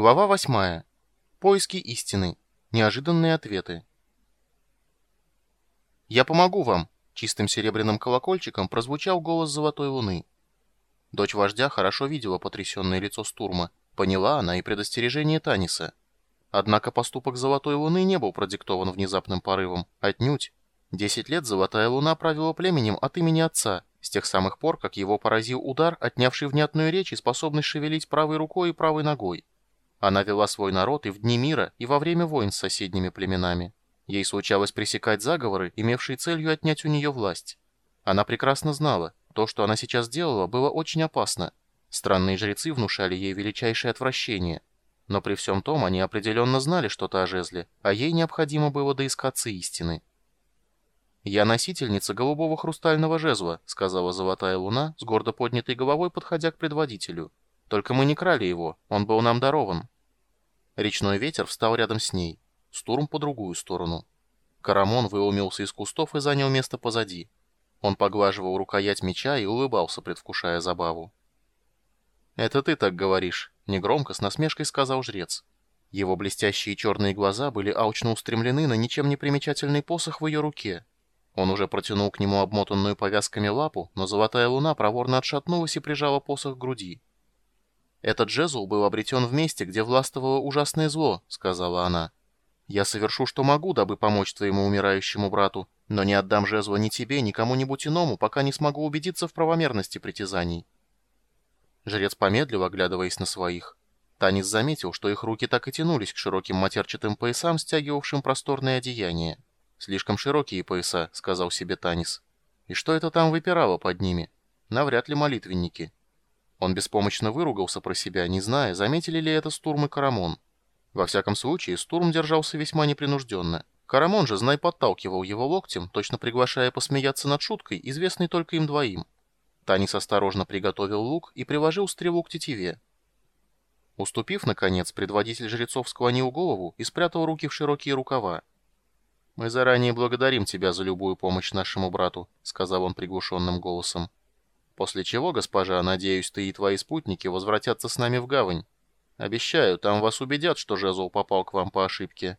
Глава 8. Поиски истины. Неожиданные ответы. «Я помогу вам!» — чистым серебряным колокольчиком прозвучал голос Золотой Луны. Дочь вождя хорошо видела потрясенное лицо Стурма, поняла она и предостережение Таниса. Однако поступок Золотой Луны не был продиктован внезапным порывом, отнюдь. Десять лет Золотая Луна правила племенем от имени отца, с тех самых пор, как его поразил удар, отнявший внятную речь и способность шевелить правой рукой и правой ногой. Она вела свой народ и в дни мира, и во время войн с соседними племенами. Ей случалось пресекать заговоры, имевшие целью отнять у нее власть. Она прекрасно знала, то, что она сейчас делала, было очень опасно. Странные жрецы внушали ей величайшее отвращение. Но при всем том они определенно знали что-то о жезле, а ей необходимо было доискаться истины. «Я носительница голубого хрустального жезла», — сказала Золотая Луна, с гордо поднятой головой подходя к предводителю. Только мы не крали его, он был нам дарован. Речной ветер встал рядом с ней, Стурм по другую сторону. Карамон выумился из кустов и занял место позади. Он поглаживал рукоять меча и улыбался, предвкушая забаву. «Это ты так говоришь», — негромко с насмешкой сказал жрец. Его блестящие черные глаза были алчно устремлены на ничем не примечательный посох в ее руке. Он уже протянул к нему обмотанную повязками лапу, но золотая луна проворно отшатнулась и прижала посох к груди. «Этот жезл был обретен в месте, где властвовало ужасное зло», — сказала она. «Я совершу, что могу, дабы помочь твоему умирающему брату, но не отдам жезла ни тебе, ни кому-нибудь иному, пока не смогу убедиться в правомерности притязаний». Жрец помедлил, оглядываясь на своих. Танис заметил, что их руки так и тянулись к широким матерчатым поясам, стягивавшим просторные одеяния. «Слишком широкие пояса», — сказал себе Танис. «И что это там выпирало под ними? Навряд ли молитвенники». Он беспомощно выругался про себя, не зная, заметили ли это Стурм и Карамон. Во всяком случае, Стурм держался весьма непринужденно. Карамон же, знай, подталкивал его локтем, точно приглашая посмеяться над шуткой, известной только им двоим. Танис осторожно приготовил лук и приложил стрелу к тетиве. Уступив, наконец, предводитель жрецов склонил голову и спрятал руки в широкие рукава. «Мы заранее благодарим тебя за любую помощь нашему брату», — сказал он приглушенным голосом. После чего, госпожа, надеюсь, ты и твои спутники возвратятся с нами в гавань. Обещаю, там вас убедят, что жезл попал к вам по ошибке».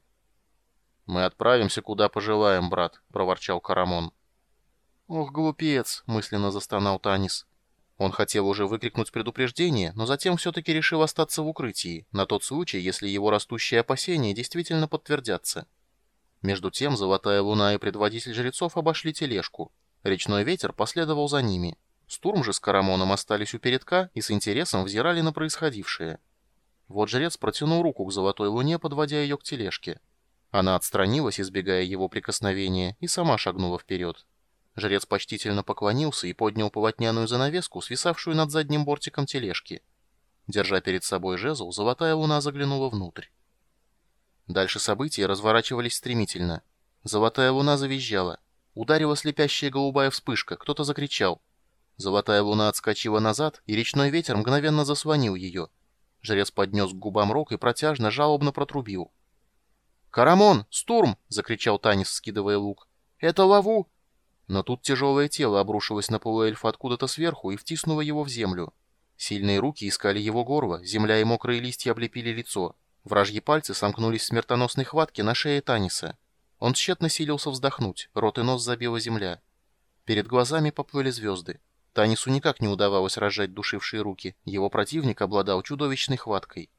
«Мы отправимся, куда пожелаем, брат», — проворчал Карамон. «Ох, глупец!» — мысленно застонал Танис. Он хотел уже выкрикнуть предупреждение, но затем все-таки решил остаться в укрытии, на тот случай, если его растущие опасения действительно подтвердятся. Между тем Золотая Луна и предводитель жрецов обошли тележку. Речной ветер последовал за ними. Стурм же с Карамоном остались у передка и с интересом взирали на происходившее. Вот жрец протянул руку к золотой луне, подводя ее к тележке. Она отстранилась, избегая его прикосновения, и сама шагнула вперед. Жрец почтительно поклонился и поднял полотняную занавеску, свисавшую над задним бортиком тележки. Держа перед собой жезл, золотая луна заглянула внутрь. Дальше события разворачивались стремительно. Золотая луна завизжала. Ударила слепящая голубая вспышка, кто-то закричал. Золотая луна отскочила назад, и речной ветер мгновенно заслонил ее. Жрец поднес к губам рог и протяжно, жалобно протрубил. «Карамон! Стурм!» — закричал Танис, скидывая лук. «Это лаву!» Но тут тяжелое тело обрушилось на полуэльфа откуда-то сверху и втиснуло его в землю. Сильные руки искали его горло, земля и мокрые листья облепили лицо. Вражьи пальцы сомкнулись в смертоносной хватке на шее Таниса. Он тщетно силился вздохнуть, рот и нос забила земля. Перед глазами поплыли звезды. Танису никак не удавалось разжать душившие руки, его противник обладал чудовищной хваткой.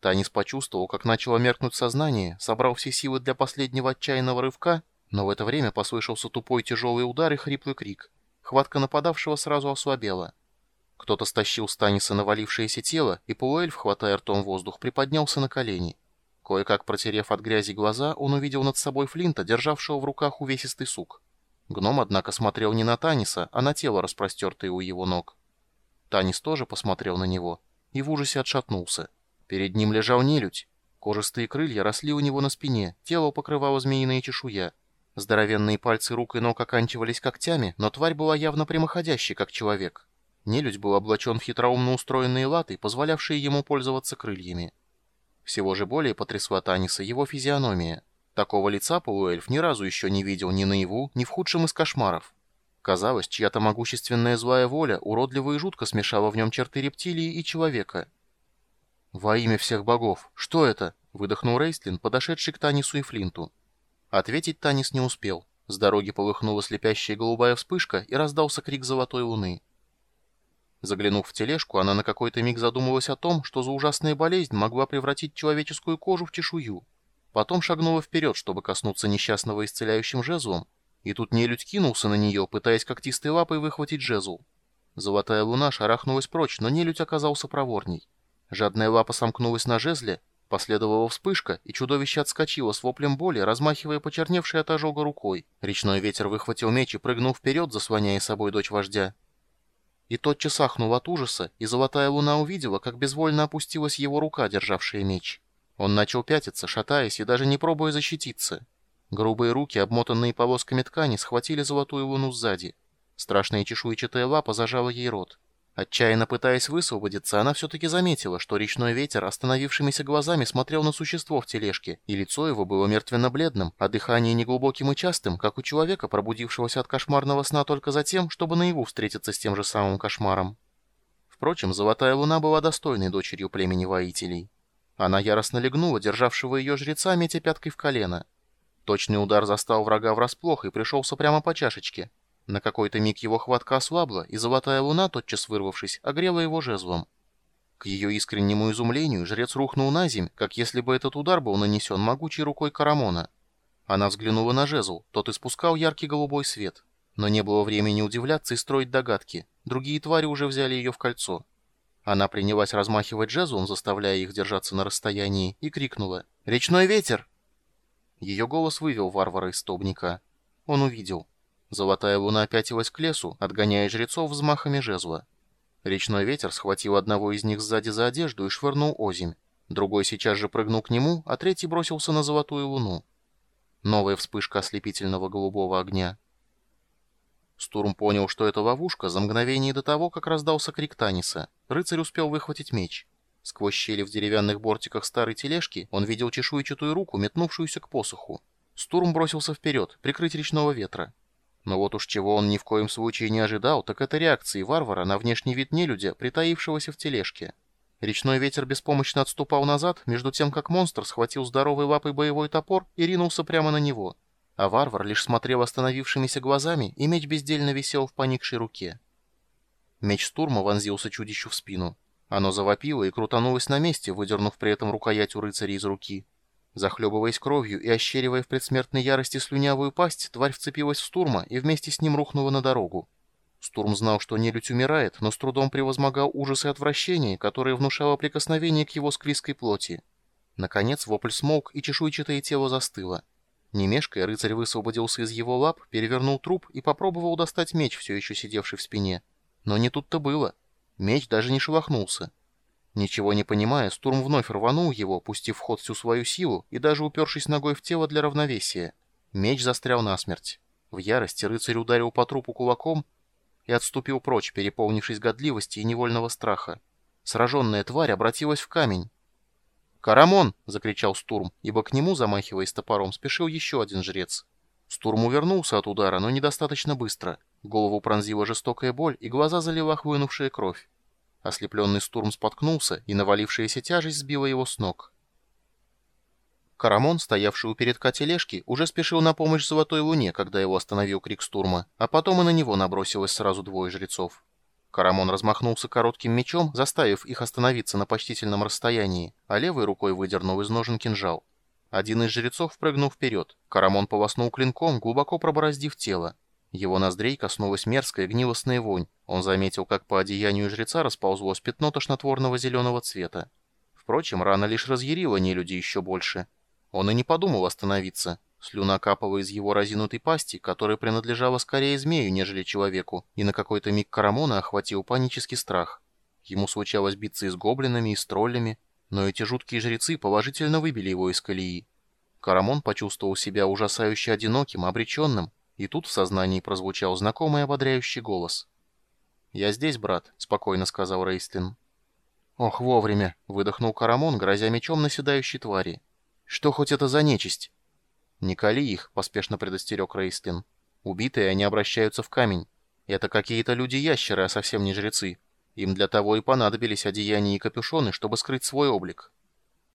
Танис почувствовал, как начало меркнуть сознание, собрал все силы для последнего отчаянного рывка, но в это время послышался тупой тяжелый удар и хриплый крик. Хватка нападавшего сразу ослабела. Кто-то стащил с Таниса навалившееся тело, и полуэльф, хватая ртом воздух, приподнялся на колени. Кое-как протерев от грязи глаза, он увидел над собой Флинта, державшего в руках увесистый сук. Гном, однако, смотрел не на Таниса, а на тело, распростертое у его ног. Танис тоже посмотрел на него и в ужасе отшатнулся. Перед ним лежал нелюдь. Кожистые крылья росли у него на спине, тело покрывало змеиная чешуя. Здоровенные пальцы рук и ног оканчивались когтями, но тварь была явно прямоходящей, как человек. Нелюдь был облачен в хитроумно устроенные латы, позволявшие ему пользоваться крыльями. Всего же более потрясла Таниса его физиономия. Такого лица полуэльф ни разу еще не видел ни наяву, ни в худшем из кошмаров. Казалось, чья-то могущественная злая воля уродливо и жутко смешала в нем черты рептилии и человека. «Во имя всех богов! Что это?» — выдохнул Рейстлин, подошедший к Танису и Флинту. Ответить Танис не успел. С дороги полыхнула слепящая голубая вспышка, и раздался крик золотой луны. Заглянув в тележку, она на какой-то миг задумалась о том, что за ужасная болезнь могла превратить человеческую кожу в чешую. Потом шагнула вперед, чтобы коснуться несчастного исцеляющим жезлом, и тут нелюдь кинулся на нее, пытаясь когтистой лапой выхватить жезл. Золотая луна шарахнулась прочь, но нелюдь оказался проворней. Жадная лапа сомкнулась на жезле, последовала вспышка, и чудовище отскочило с воплем боли, размахивая почерневшей от ожога рукой. Речной ветер выхватил меч и прыгнул вперед, заслоняя собой дочь вождя. И тотчас ахнул от ужаса, и золотая луна увидела, как безвольно опустилась его рука, державшая меч. Он начал пятиться, шатаясь и даже не пробуя защититься. Грубые руки, обмотанные полосками ткани, схватили золотую луну сзади. Страшная чешуйчатая лапа зажала ей рот. Отчаянно пытаясь высвободиться, она все-таки заметила, что речной ветер остановившимися глазами смотрел на существо в тележке, и лицо его было мертвенно-бледным, а дыхание неглубоким и частым, как у человека, пробудившегося от кошмарного сна только за тем, чтобы наяву встретиться с тем же самым кошмаром. Впрочем, Золотая Луна была достойной дочерью племени воителей. Она яростно легнула, державшего ее жреца, метя пяткой в колено. Точный удар застал врага врасплох и пришелся прямо по чашечке, на какой-то миг его хватка ослабла, и золотая луна, тотчас вырвавшись, огрела его жезлом. К ее искреннему изумлению жрец рухнул на земь, как если бы этот удар был нанесен могучей рукой Карамона. Она взглянула на жезл, тот испускал яркий голубой свет. Но не было времени удивляться и строить догадки. Другие твари уже взяли ее в кольцо. Она принялась размахивать жезлом, заставляя их держаться на расстоянии, и крикнула «Речной ветер!». Ее голос вывел варвара из столбняка. Он увидел. Золотая луна пятилась к лесу, отгоняя жрецов взмахами жезла. Речной ветер схватил одного из них сзади за одежду и швырнул озимь. Другой сейчас же прыгнул к нему, а третий бросился на золотую луну. Новая вспышка ослепительного голубого огня. Стурм понял, что это ловушка, за мгновение до того, как раздался крик Таниса. Рыцарь успел выхватить меч. Сквозь щели в деревянных бортиках старой тележки он видел чешуйчатую руку, метнувшуюся к посоху. Стурм бросился вперед, прикрыть речного ветра. Но вот уж чего он ни в коем случае не ожидал, так это реакции варвара на внешний вид нелюдя, притаившегося в тележке. Речной ветер беспомощно отступал назад, между тем как монстр схватил здоровой лапой боевой топор и ринулся прямо на него. А варвар лишь смотрел остановившимися глазами, и меч бездельно висел в поникшей руке. Меч Стурма вонзился чудищу в спину. Оно завопило и крутанулось на месте, выдернув при этом рукоять у рыцаря из руки. Захлебываясь кровью и ощеривая в предсмертной ярости слюнявую пасть, тварь вцепилась в Стурма и вместе с ним рухнула на дорогу. Стурм знал, что нелюдь умирает, но с трудом превозмогал ужас и отвращение, которое внушало прикосновение к его склизкой плоти. Наконец вопль смолк, и чешуйчатое тело застыло. Немешкая, рыцарь высвободился из его лап, перевернул труп и попробовал достать меч, все еще сидевший в спине. Но не тут-то было. Меч даже не шелохнулся. Ничего не понимая, Стурм вновь рванул его, пустив в ход всю свою силу и даже упершись ногой в тело для равновесия. Меч застрял насмерть. В ярости рыцарь ударил по трупу кулаком и отступил прочь, переполнившись годливости и невольного страха. Сраженная тварь обратилась в камень. «Карамон!» — закричал Стурм, ибо к нему, замахиваясь топором, спешил еще один жрец. Стурм увернулся от удара, но недостаточно быстро. Голову пронзила жестокая боль, и глаза залила хлынувшая кровь. Ослепленный Стурм споткнулся, и навалившаяся тяжесть сбила его с ног. Карамон, стоявший у передка тележки, уже спешил на помощь Золотой Луне, когда его остановил крик Стурма, а потом и на него набросилось сразу двое жрецов. Карамон размахнулся коротким мечом, заставив их остановиться на почтительном расстоянии, а левой рукой выдернул из ножен кинжал. Один из жрецов прыгнул вперед. Карамон полоснул клинком, глубоко пробороздив тело. Его ноздрей коснулась мерзкая гнилостная вонь. Он заметил, как по одеянию жреца расползлось пятно тошнотворного зеленого цвета. Впрочем, рана лишь разъярила нелюди еще больше. Он и не подумал остановиться. Слюна капала из его разинутой пасти, которая принадлежала скорее змею, нежели человеку, и на какой-то миг Карамона охватил панический страх. Ему случалось биться и с гоблинами, и с троллями, но эти жуткие жрецы положительно выбили его из колеи. Карамон почувствовал себя ужасающе одиноким, обреченным, и тут в сознании прозвучал знакомый ободряющий голос. «Я здесь, брат», — спокойно сказал Рейстлин. «Ох, вовремя!» — выдохнул Карамон, грозя мечом наседающей твари. «Что хоть это за нечисть?» «Не кали их», — поспешно предостерег Рейстлин. «Убитые они обращаются в камень. Это какие-то люди-ящеры, а совсем не жрецы. Им для того и понадобились одеяния и капюшоны, чтобы скрыть свой облик.